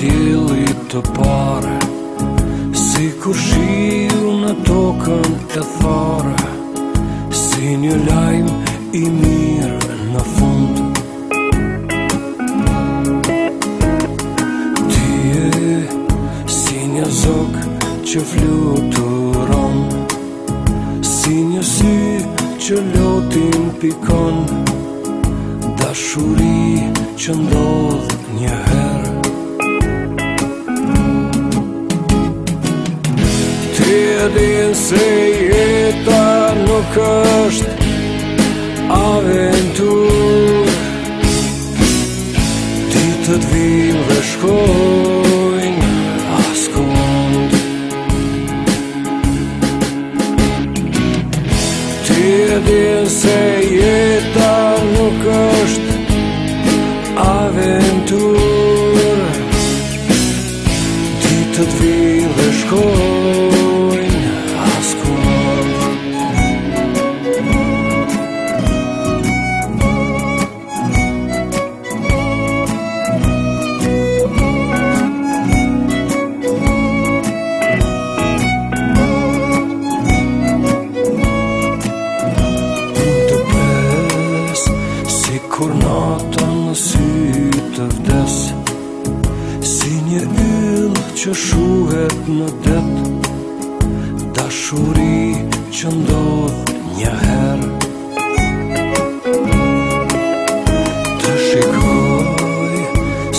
dilit të pare Si kur shiu në tokën e thare Si një lajmë i mirë në fund Ti e si një zokë që fluturon Si një sy që lotin pikon Dashuri që ndodhë një herë din se jeta nuk është aventur Ti të dvim dhe shkojnë askund Ti e din se jeta nuk është aventur Kur nata në sy të vdes Si një yllë që shuhet në det Da shuri që ndodh një her Të shikoj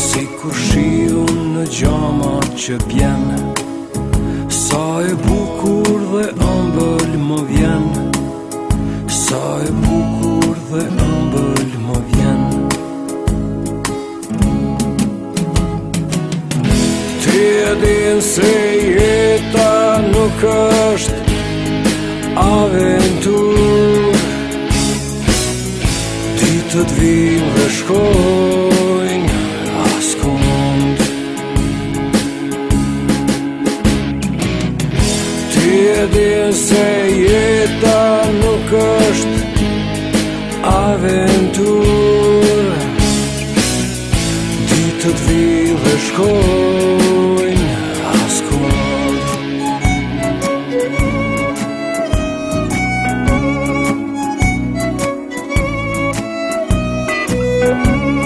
Si kur shiu në gjama që bjen Sa e bukur dhe ambëll më vjen Sa e bukur dhe ambëll din se jeta nuk është aventur Ti të t'vim dhe shkojnë askond Ti e din se jeta nuk është aventur Ti të t'vim dhe shkojnë 啊。